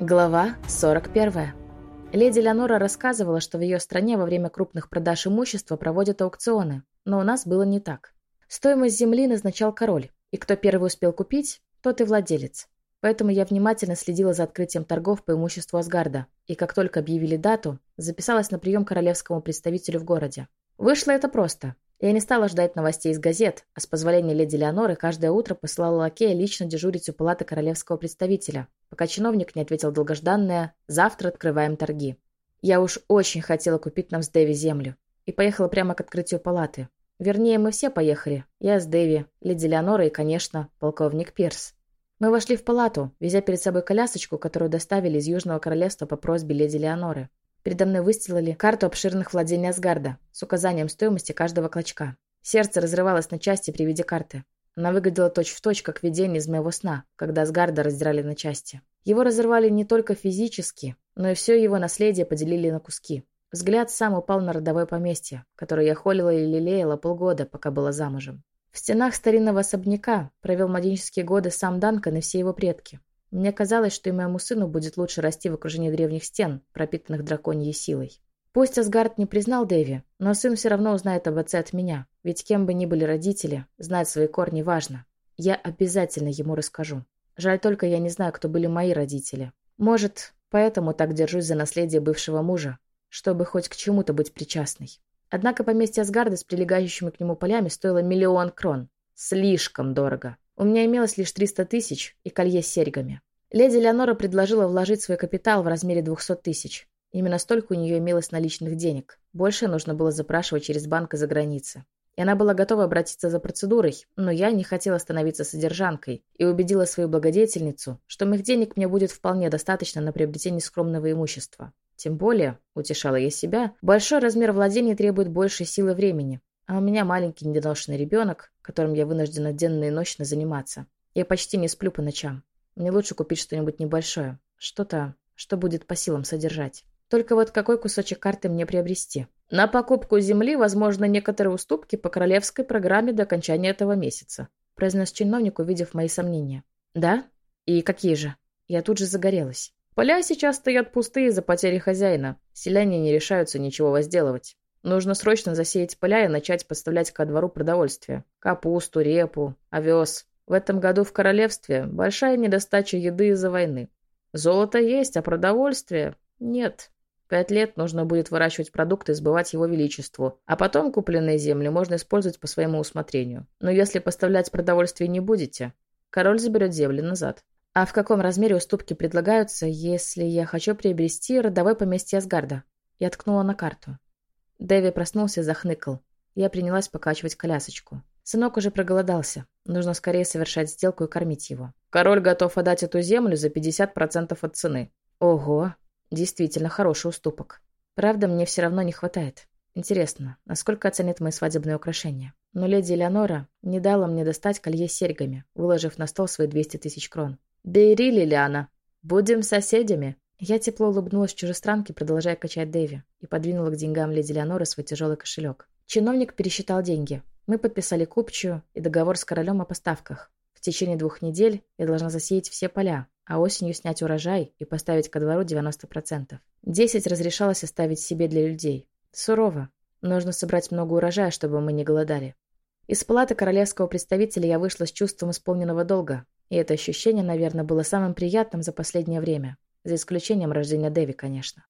Глава 41. Леди Леонора рассказывала, что в ее стране во время крупных продаж имущества проводят аукционы, но у нас было не так. Стоимость земли назначал король, и кто первый успел купить, тот и владелец. Поэтому я внимательно следила за открытием торгов по имуществу Асгарда, и как только объявили дату, записалась на прием королевскому представителю в городе. Вышло это просто. Я не стала ждать новостей из газет, а с позволения леди Леоноры каждое утро посылала лакея лично дежурить у палаты королевского представителя, пока чиновник не ответил долгожданное «завтра открываем торги». Я уж очень хотела купить нам с Дэви землю и поехала прямо к открытию палаты. Вернее, мы все поехали. Я с Дэви, леди Леонора и, конечно, полковник Перс. Мы вошли в палату, везя перед собой колясочку, которую доставили из Южного Королевства по просьбе леди Леоноры. Передо мной выстилали карту обширных владений Асгарда с указанием стоимости каждого клочка. Сердце разрывалось на части при виде карты. Она выглядела точь-в-точь, точь, как видение из моего сна, когда Асгарда раздирали на части. Его разорвали не только физически, но и все его наследие поделили на куски. Взгляд сам упал на родовое поместье, которое я холила и лелеяла полгода, пока была замужем. В стенах старинного особняка провел младенческие годы сам Данкан и все его предки. Мне казалось, что и моему сыну будет лучше расти в окружении древних стен, пропитанных драконьей силой. Пусть Асгард не признал Дэви, но сын все равно узнает об отце от меня, ведь кем бы ни были родители, знать свои корни важно. Я обязательно ему расскажу. Жаль только, я не знаю, кто были мои родители. Может, поэтому так держусь за наследие бывшего мужа, чтобы хоть к чему-то быть причастной. Однако поместье Асгарда с прилегающими к нему полями стоило миллион крон. Слишком дорого. У меня имелось лишь 300 тысяч и колье с серьгами. Леди Леонора предложила вложить свой капитал в размере 200 тысяч. Именно столько у нее имелось наличных денег. Больше нужно было запрашивать через банк из-за границы. И она была готова обратиться за процедурой, но я не хотела становиться содержанкой и убедила свою благодетельницу, что моих денег мне будет вполне достаточно на приобретение скромного имущества. Тем более, утешала я себя, большой размер владений требует больше силы времени, а у меня маленький недоношенный ребенок, которым я вынуждена денно и ночно заниматься. Я почти не сплю по ночам. Мне лучше купить что-нибудь небольшое. Что-то, что будет по силам содержать. Только вот какой кусочек карты мне приобрести? На покупку земли возможно некоторые уступки по королевской программе до окончания этого месяца, произнес чиновник, увидев мои сомнения. Да? И какие же? Я тут же загорелась. Поля сейчас стоят пустые из-за потери хозяина. Селяне не решаются ничего возделывать. Нужно срочно засеять поля и начать поставлять ко двору продовольствие. Капусту, репу, овес. В этом году в королевстве большая недостача еды из-за войны. Золото есть, а продовольствия нет. Пять лет нужно будет выращивать продукты и сбывать его величеству, а потом купленные земли можно использовать по своему усмотрению. Но если поставлять продовольствие не будете, король заберет земли назад. А в каком размере уступки предлагаются, если я хочу приобрести родовое поместье Асгарда? Я ткнула на карту. Дэви проснулся захныкал. Я принялась покачивать колясочку. Сынок уже проголодался. Нужно скорее совершать сделку и кормить его. Король готов отдать эту землю за 50% от цены. Ого, действительно хороший уступок. Правда, мне все равно не хватает. Интересно, насколько оценит мои свадебные украшения? Но леди Элеонора не дала мне достать колье с серьгами, выложив на стол свои 200 тысяч крон. «Бери, Лилиана, будем соседями!» Я тепло улыбнулась чужестранке, продолжая качать Дэви, и подвинула к деньгам леди Леоноры свой тяжелый кошелек. Чиновник пересчитал деньги, мы подписали купчую и договор с королем о поставках. В течение двух недель я должна засеять все поля, а осенью снять урожай и поставить ко двору 90%. Десять разрешалось оставить себе для людей. Сурово. Нужно собрать много урожая, чтобы мы не голодали. Из палаты королевского представителя я вышла с чувством исполненного долга, и это ощущение, наверное, было самым приятным за последнее время. За исключением рождения Дэви, конечно.